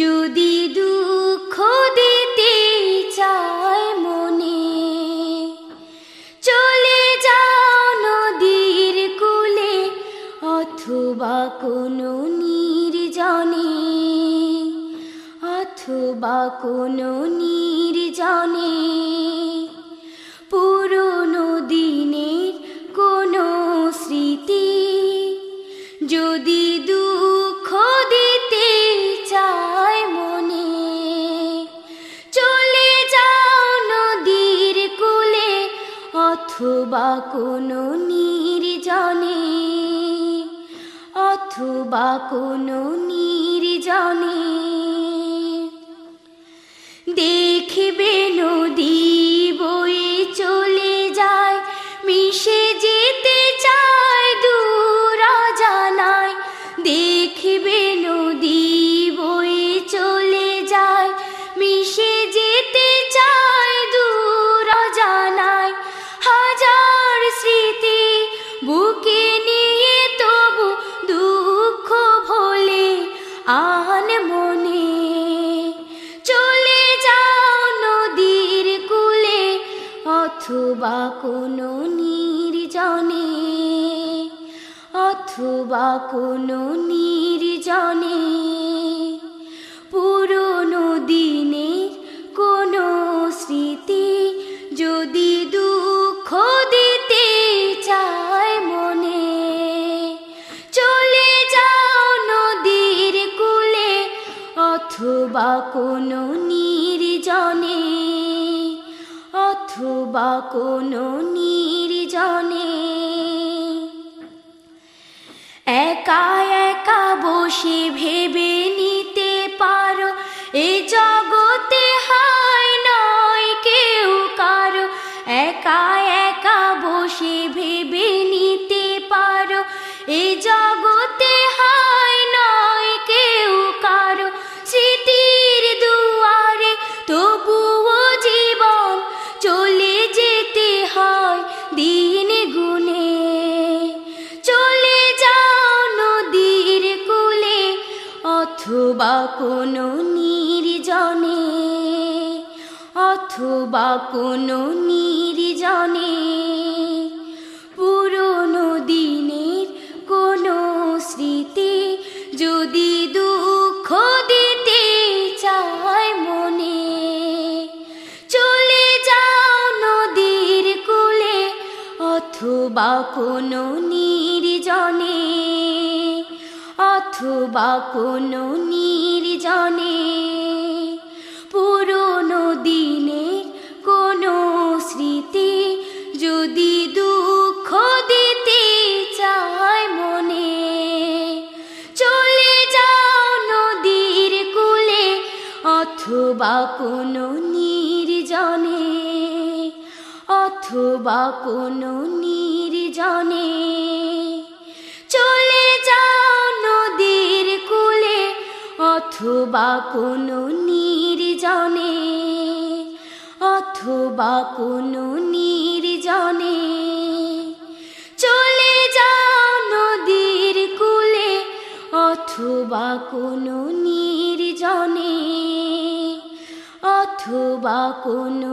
যদি দুঃখ দিতে চায় মনে, চলে যাও নদীর কুলে অথবা কোনো নির্জনে, অথবা কোনো নির্জনে। কোনো নির্জনে অথবা কোনো নির্জনে। অথবা কোনো নির্জনে, অথবা কোনো নির্জনে, পুরনো দিনের কোনো স্মৃতি যদি দুঃখ দিতে চায় মনে, চলে যাও নদীর কুলে, অথবা কোনো নির্জনে। অথবা কোনো নির্জনে একা একা বসে ভেবে নিতে পারো, এ জগতে হায় নয় কেউ কারও। একা একা বসে ভেবে নিতে পারো, এ জগতে কোনো নির্জনে, অথবা কোনো নির্জনে, পুরনো দিনের কোনো স্মৃতি যদি দুঃখ দিতে চায় মনে, চলে যাও নদীর কূলে, অথবা কোনো নির্জনে, অথবা কোনো নির্জনে পুরনো দিনের কোনো স্মৃতি যদি দুঃখ দিতে চায় মনে, চলে যাও নদীর কূলে অথবা কোনো নির্জনে, অথবা কোনো নির্জনে। অথবা কোনো নির্জনে, অথবা কোনো নির্জনে, চলে যাও নদীর কুলে, অথবা কোনো নির্জনে, অথবা কোনো